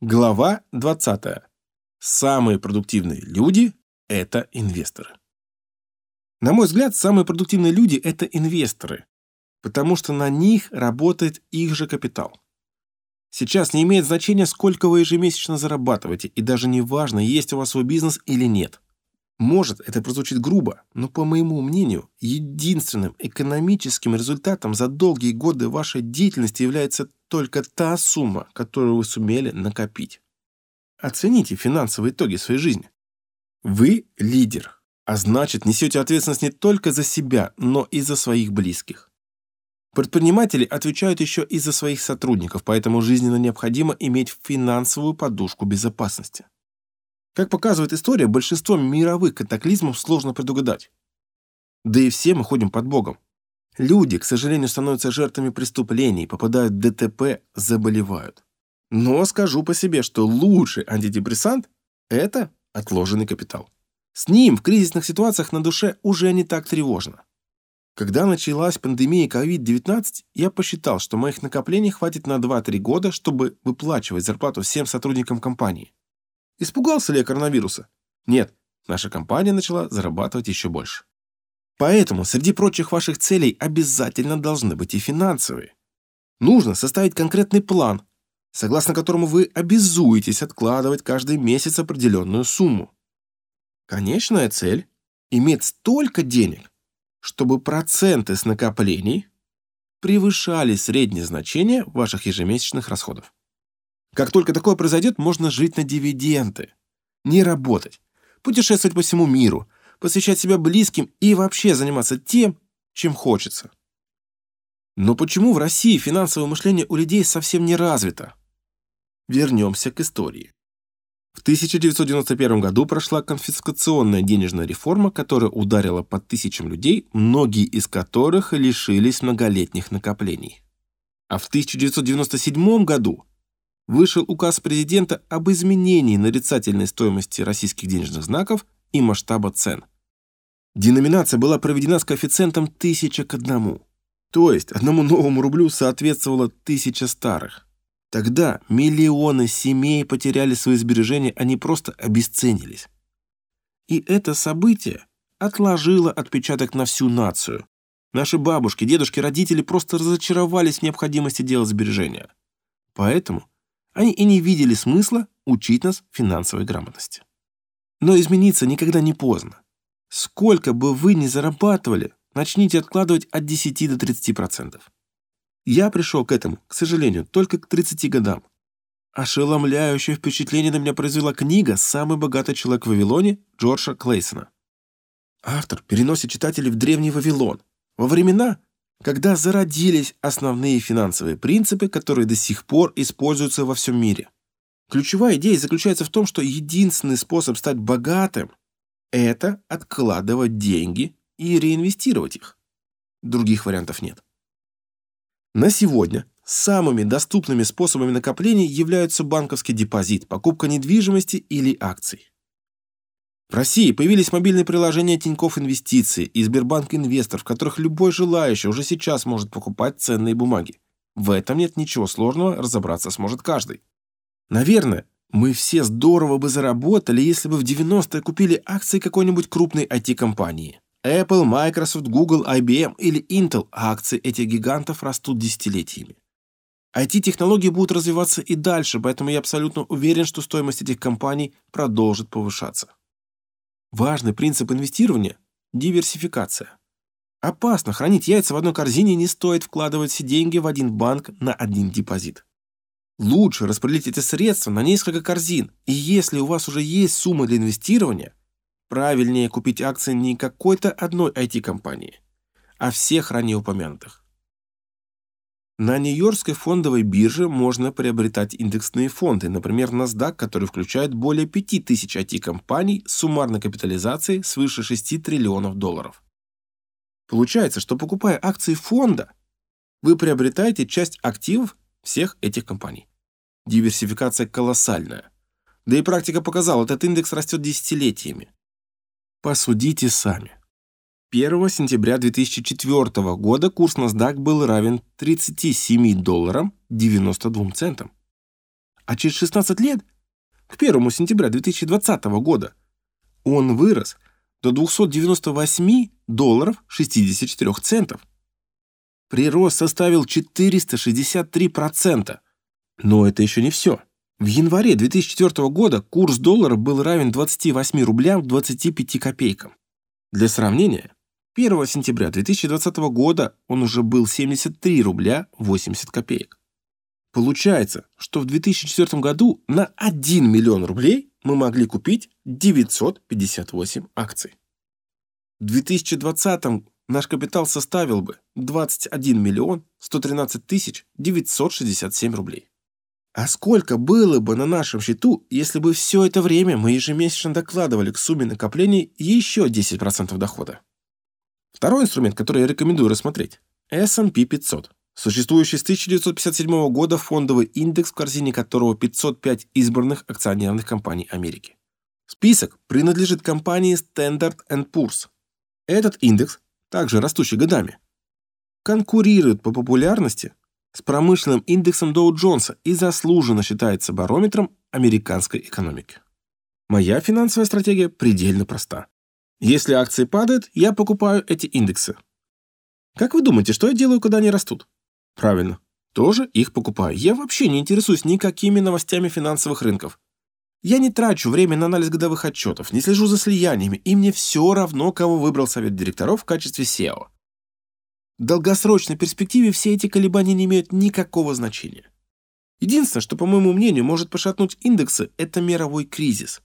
Глава 20. Самые продуктивные люди – это инвесторы. На мой взгляд, самые продуктивные люди – это инвесторы, потому что на них работает их же капитал. Сейчас не имеет значения, сколько вы ежемесячно зарабатываете, и даже не важно, есть у вас свой бизнес или нет. Может, это прозвучит грубо, но, по моему мнению, единственным экономическим результатом за долгие годы вашей деятельности является только та сумма, которую вы сумели накопить. Оцените финансовые итоги своей жизни. Вы лидер, а значит, несете ответственность не только за себя, но и за своих близких. Предприниматели отвечают еще и за своих сотрудников, поэтому жизненно необходимо иметь финансовую подушку безопасности. Как показывает история, большинство мировых катаклизмов сложно предугадать. Да и все мы ходим под Богом. Люди, к сожалению, становятся жертвами преступлений, попадают в ДТП, заболевают. Но скажу по себе, что лучший антидепрессант – это отложенный капитал. С ним в кризисных ситуациях на душе уже не так тревожно. Когда началась пандемия COVID-19, я посчитал, что моих накоплений хватит на 2-3 года, чтобы выплачивать зарплату всем сотрудникам компании. Испугался ли я коронавируса? Нет, наша компания начала зарабатывать еще больше. Поэтому среди прочих ваших целей обязательно должны быть и финансовые. Нужно составить конкретный план, согласно которому вы обязуетесь откладывать каждый месяц определенную сумму. Конечная цель – иметь столько денег, чтобы проценты с накоплений превышали среднее значение ваших ежемесячных расходов. Как только такое произойдет, можно жить на дивиденды, не работать, путешествовать по всему миру, посвящать себя близким и вообще заниматься тем, чем хочется. Но почему в России финансовое мышление у людей совсем не развито? Вернемся к истории. В 1991 году прошла конфискационная денежная реформа, которая ударила по тысячам людей, многие из которых лишились многолетних накоплений. А в 1997 году вышел указ президента об изменении нарицательной стоимости российских денежных знаков и масштаба цен. Деноминация была проведена с коэффициентом 1000 к 1. То есть одному новому рублю соответствовало 1000 старых. Тогда миллионы семей потеряли свои сбережения, они просто обесценились. И это событие отложило отпечаток на всю нацию. Наши бабушки, дедушки, родители просто разочаровались в необходимости делать сбережения. Поэтому они и не видели смысла учить нас финансовой грамотности. Но измениться никогда не поздно. Сколько бы вы ни зарабатывали, начните откладывать от 10 до 30%. Я пришел к этому, к сожалению, только к 30 годам. Ошеломляющее впечатление на меня произвела книга «Самый богатый человек в Вавилоне» Джорджа Клейсона. Автор переносит читателей в древний Вавилон, во времена, когда зародились основные финансовые принципы, которые до сих пор используются во всем мире. Ключевая идея заключается в том, что единственный способ стать богатым – это откладывать деньги и реинвестировать их. Других вариантов нет. На сегодня самыми доступными способами накопления являются банковский депозит, покупка недвижимости или акций. В России появились мобильные приложения Тинькофф Инвестиции и Сбербанк Инвестор, в которых любой желающий уже сейчас может покупать ценные бумаги. В этом нет ничего сложного, разобраться сможет каждый. Наверное, мы все здорово бы заработали, если бы в 90-е купили акции какой-нибудь крупной IT-компании. Apple, Microsoft, Google, IBM или Intel, а акции этих гигантов растут десятилетиями. IT-технологии будут развиваться и дальше, поэтому я абсолютно уверен, что стоимость этих компаний продолжит повышаться. Важный принцип инвестирования – диверсификация. Опасно хранить яйца в одной корзине, не стоит вкладывать все деньги в один банк на один депозит. Лучше распределить эти средства на несколько корзин, и если у вас уже есть сумма для инвестирования, правильнее купить акции не какой-то одной IT-компании, а всех ранее упомянутых. На Нью-Йоркской фондовой бирже можно приобретать индексные фонды, например, NASDAQ, который включает более 5000 IT-компаний с суммарной капитализацией свыше 6 триллионов долларов. Получается, что покупая акции фонда, вы приобретаете часть активов всех этих компаний. Диверсификация колоссальная. Да и практика показала, этот индекс растет десятилетиями. Посудите сами. 1 сентября 2004 года курс NASDAQ был равен 37 долларам 92 центам. А через 16 лет, к 1 сентября 2020 года, он вырос до 298 долларов 64 центов. Прирост составил 463%. Но это еще не все. В январе 2004 года курс доллара был равен 28 рублям 25 копейкам. Для сравнения, 1 сентября 2020 года он уже был 73 рубля 80 копеек. Получается, что в 2004 году на 1 миллион рублей мы могли купить 958 акций. В 2020 наш капитал составил бы 21 миллион 113 тысяч 967 рублей. А сколько было бы на нашем счету, если бы все это время мы ежемесячно докладывали к сумме накоплений еще 10% дохода? Второй инструмент, который я рекомендую рассмотреть – S&P 500. Существующий с 1957 года фондовый индекс, в корзине которого 505 избранных акционерных компаний Америки. Список принадлежит компании Standard Poor's. Этот индекс, также растущий годами, конкурирует по популярности с промышленным индексом Доу-Джонса и заслуженно считается барометром американской экономики. Моя финансовая стратегия предельно проста. Если акции падают, я покупаю эти индексы. Как вы думаете, что я делаю, когда они растут? Правильно, тоже их покупаю. Я вообще не интересуюсь никакими новостями финансовых рынков. Я не трачу время на анализ годовых отчетов, не слежу за слияниями, и мне все равно, кого выбрал совет директоров в качестве SEO. В долгосрочной перспективе все эти колебания не имеют никакого значения. Единственное, что, по моему мнению, может пошатнуть индексы, это мировой кризис.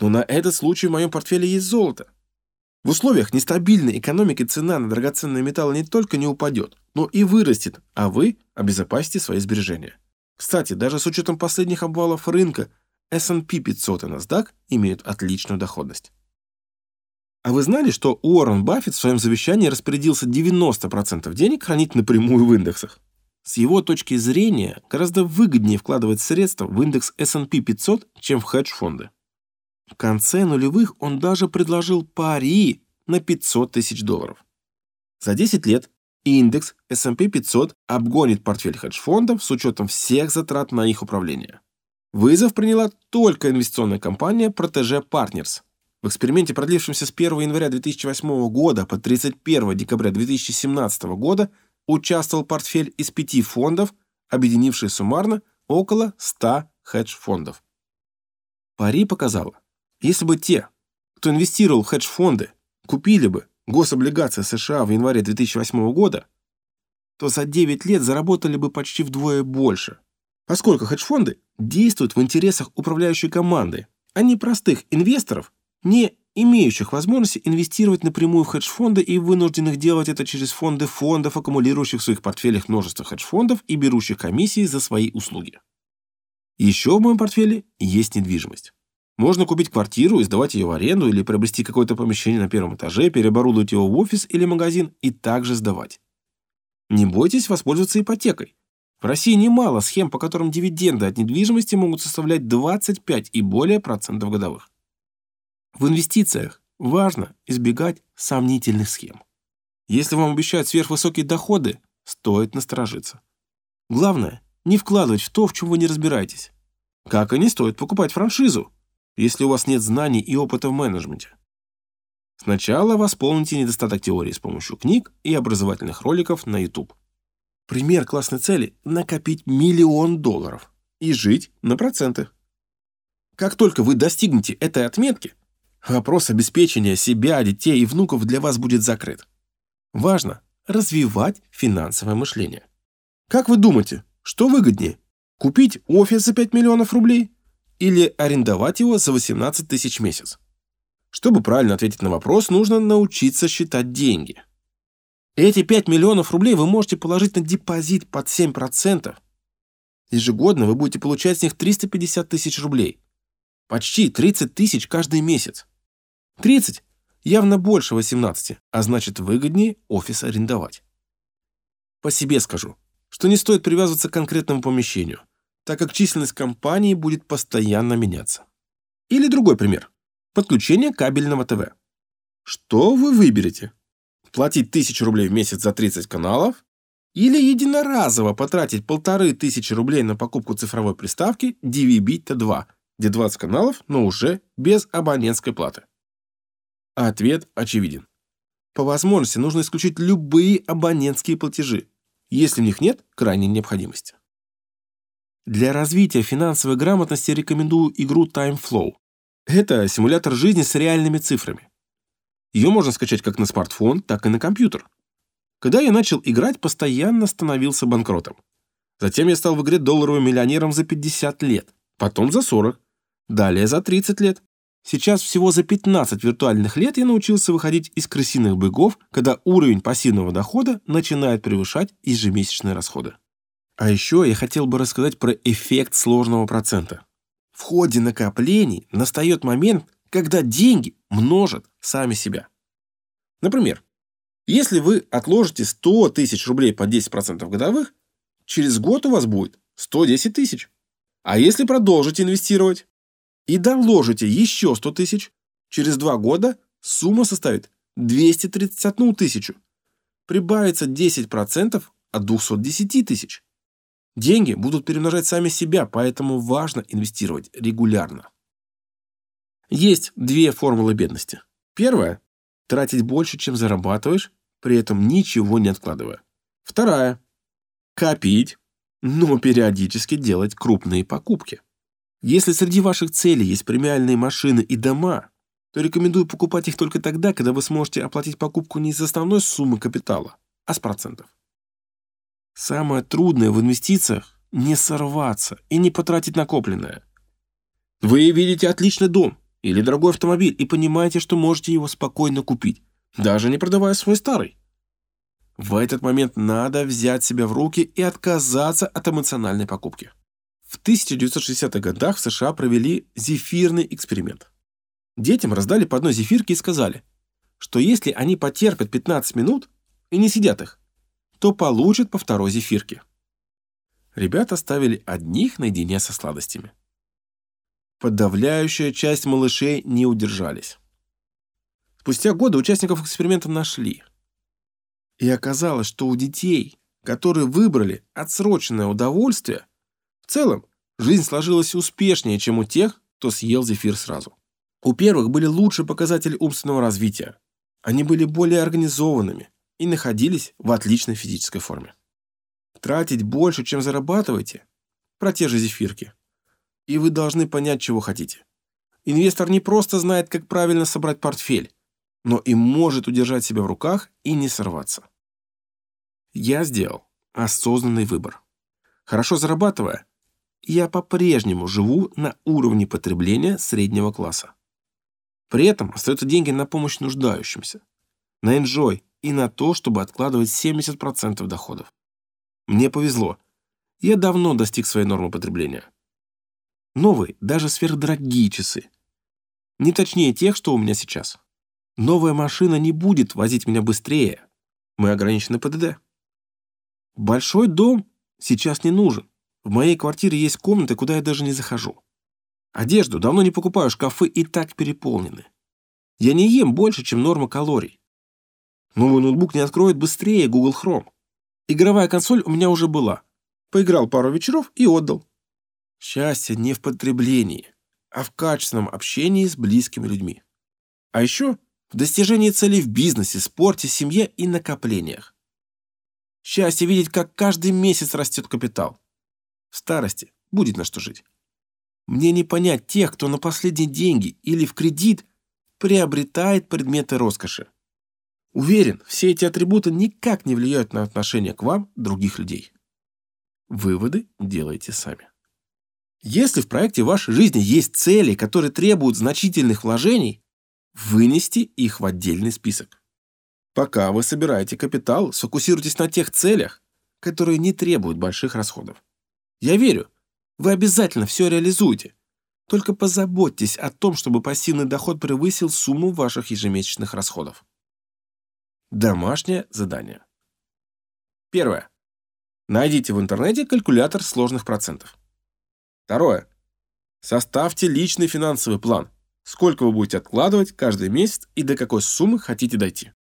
Но на этот случай в моем портфеле есть золото. В условиях нестабильной экономики цена на драгоценные металлы не только не упадет, но и вырастет, а вы обезопасите свои сбережения. Кстати, даже с учетом последних обвалов рынка, S&P 500 и NASDAQ имеют отличную доходность. А вы знали, что Уоррен Баффет в своем завещании распорядился 90% денег хранить напрямую в индексах? С его точки зрения, гораздо выгоднее вкладывать средства в индекс S&P 500, чем в хедж-фонды. В конце нулевых он даже предложил пари на 500 тысяч долларов. За 10 лет индекс S&P 500 обгонит портфель хедж-фондов с учетом всех затрат на их управление. Вызов приняла только инвестиционная компания Protege Partners. В эксперименте, продлившемся с 1 января 2008 года по 31 декабря 2017 года, участвовал портфель из пяти фондов, объединивший суммарно около 100 хедж-фондов. Пари показала, если бы те, кто инвестировал в хедж-фонды, купили бы гособлигации США в январе 2008 года, то за 9 лет заработали бы почти вдвое больше, поскольку хедж-фонды действуют в интересах управляющей команды, а не простых инвесторов, не имеющих возможности инвестировать напрямую в хедж-фонды и вынужденных делать это через фонды фондов, аккумулирующих в своих портфелях множество хедж-фондов и берущих комиссии за свои услуги. Еще в моем портфеле есть недвижимость. Можно купить квартиру и сдавать ее в аренду или приобрести какое-то помещение на первом этаже, переоборудовать его в офис или магазин и также сдавать. Не бойтесь воспользоваться ипотекой. В России немало схем, по которым дивиденды от недвижимости могут составлять 25 и более процентов годовых. В инвестициях важно избегать сомнительных схем. Если вам обещают сверхвысокие доходы, стоит насторожиться. Главное, не вкладывать в то, в чем вы не разбираетесь. Как и не стоит покупать франшизу, если у вас нет знаний и опыта в менеджменте. Сначала восполните недостаток теории с помощью книг и образовательных роликов на YouTube. Пример классной цели – накопить миллион долларов и жить на проценты. Как только вы достигнете этой отметки, вопрос обеспечения себя, детей и внуков для вас будет закрыт. Важно развивать финансовое мышление. Как вы думаете, что выгоднее? Купить офис за 5 миллионов рублей или арендовать его за 18 тысяч в месяц? Чтобы правильно ответить на вопрос, нужно научиться считать деньги. Эти 5 миллионов рублей вы можете положить на депозит под 7%. Ежегодно вы будете получать с них 350 тысяч рублей. Почти 30 тысяч каждый месяц. 30 явно больше 18, а значит выгоднее офис арендовать. По себе скажу, что не стоит привязываться к конкретному помещению – так как численность компании будет постоянно меняться. Или другой пример. Подключение кабельного ТВ. Что вы выберете? Платить 1000 рублей в месяц за 30 каналов Или единоразово потратить полторы тысячи рублей на покупку цифровой приставки DVB T2, где 20 каналов, но уже без абонентской платы? Ответ очевиден. По возможности нужно исключить любые абонентские платежи, если в них нет крайней необходимости. Для развития финансовой грамотности рекомендую игру Time Flow. Это симулятор жизни с реальными цифрами. Ее можно скачать как на смартфон, так и на компьютер. Когда я начал играть, постоянно становился банкротом. Затем я стал в игре долларовым миллионером за 50 лет, потом за 40, далее за 30 лет. Сейчас всего за 15 виртуальных лет я научился выходить из крысиных бегов, когда уровень пассивного дохода начинает превышать ежемесячные расходы. А еще я хотел бы рассказать про эффект сложного процента. В ходе накоплений настает момент, когда деньги множат сами себя. Например, если вы отложите 100 тысяч рублей по 10% годовых, через год у вас будет 110 тысяч. А если продолжите инвестировать и доложите еще 100 тысяч, через два года сумма составит 231 тысячу. Прибавится 10% от 210 тысяч. Деньги будут перемножать сами себя, поэтому важно инвестировать регулярно. Есть две формулы бедности. Первая – тратить больше, чем зарабатываешь, при этом ничего не откладывая. Вторая – копить, но периодически делать крупные покупки. Если среди ваших целей есть премиальные машины и дома, то рекомендую покупать их только тогда, когда вы сможете оплатить покупку не из основной суммы капитала, а с процентов. Самое трудное в инвестициях – не сорваться и не потратить накопленное. Вы видите отличный дом или дорогой автомобиль и понимаете, что можете его спокойно купить, даже не продавая свой старый. В этот момент надо взять себя в руки и отказаться от эмоциональной покупки. В 1960-х годах в США провели зефирный эксперимент. Детям раздали по одной зефирке и сказали, что если они потерпят 15 минут и не сидят их, то получит по второй зефирке. Ребята ставили одних наедине со сладостями. Подавляющая часть малышей не удержались. Спустя годы участников эксперимента нашли. И оказалось, что у детей, которые выбрали отсроченное удовольствие, в целом жизнь сложилась успешнее, чем у тех, кто съел зефир сразу. У первых были лучшие показатели умственного развития. Они были более организованными, и находились в отличной физической форме. Тратить больше, чем зарабатываете, про те же зефирки. И вы должны понять, чего хотите. Инвестор не просто знает, как правильно собрать портфель, но и может удержать себя в руках и не сорваться. Я сделал осознанный выбор. Хорошо зарабатывая, я по-прежнему живу на уровне потребления среднего класса. При этом остаются деньги на помощь нуждающимся, на enjoy и на то, чтобы откладывать 70% доходов. Мне повезло. Я давно достиг своей нормы потребления. Новые, даже сверхдорогие часы. Не точнее тех, что у меня сейчас. Новая машина не будет возить меня быстрее. Мы ограничены ПДД. Большой дом сейчас не нужен. В моей квартире есть комнаты, куда я даже не захожу. Одежду давно не покупаю, шкафы и так переполнены. Я не ем больше, чем норма калорий. Новый ноутбук не откроет быстрее Google Chrome. Игровая консоль у меня уже была. Поиграл пару вечеров и отдал. Счастье не в потреблении, а в качественном общении с близкими людьми. А еще в достижении целей в бизнесе, спорте, семье и накоплениях. Счастье видеть, как каждый месяц растет капитал. В старости будет на что жить. Мне не понять тех, кто на последние деньги или в кредит приобретает предметы роскоши. Уверен, все эти атрибуты никак не влияют на отношение к вам других людей. Выводы делайте сами. Если в проекте вашей жизни есть цели, которые требуют значительных вложений, вынести их в отдельный список. Пока вы собираете капитал, сфокусируйтесь на тех целях, которые не требуют больших расходов. Я верю, вы обязательно все реализуете. Только позаботьтесь о том, чтобы пассивный доход превысил сумму ваших ежемесячных расходов. Домашнее задание. Первое. Найдите в интернете калькулятор сложных процентов. Второе. Составьте личный финансовый план. Сколько вы будете откладывать каждый месяц и до какой суммы хотите дойти.